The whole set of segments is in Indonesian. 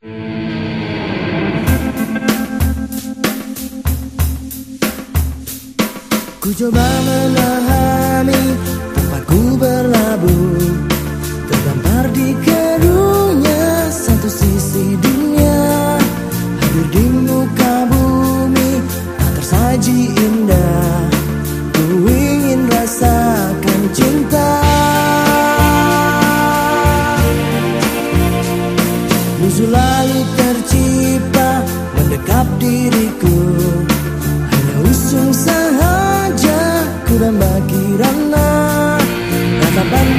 Ku coba memahami tempat ku berlabuh. Terdampar di kerunya satu sisi dunia. Hadir di muka bumi tak tersaji indah.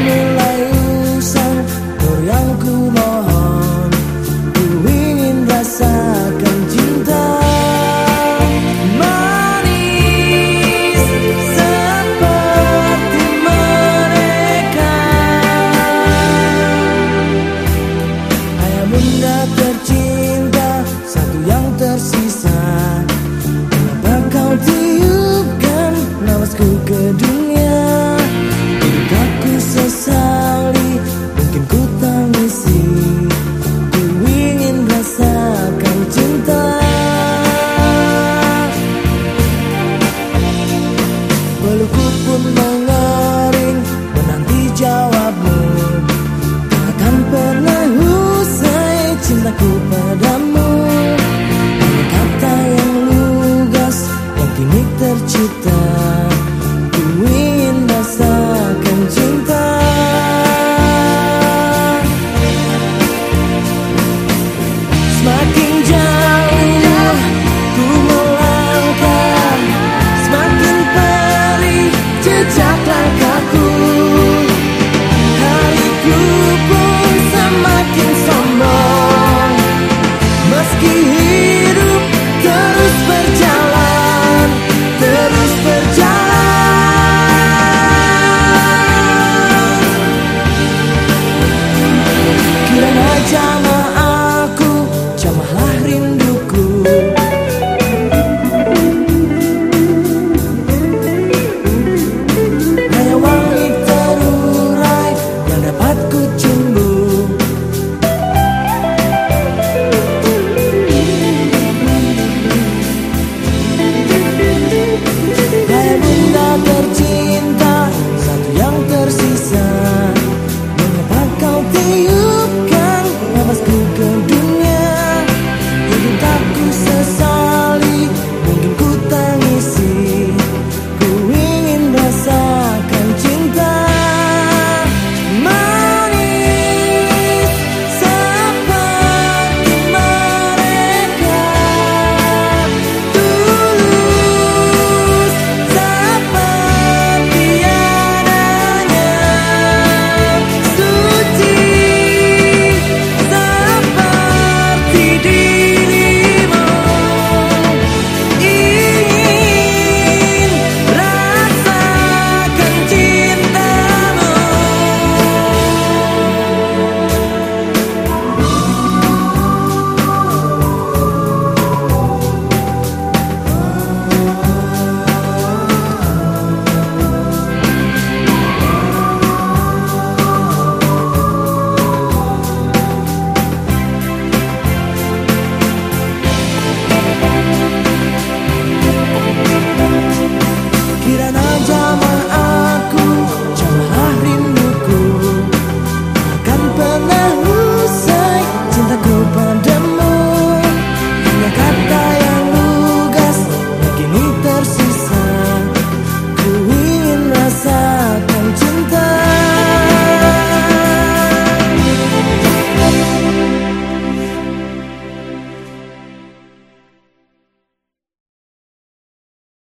you lagu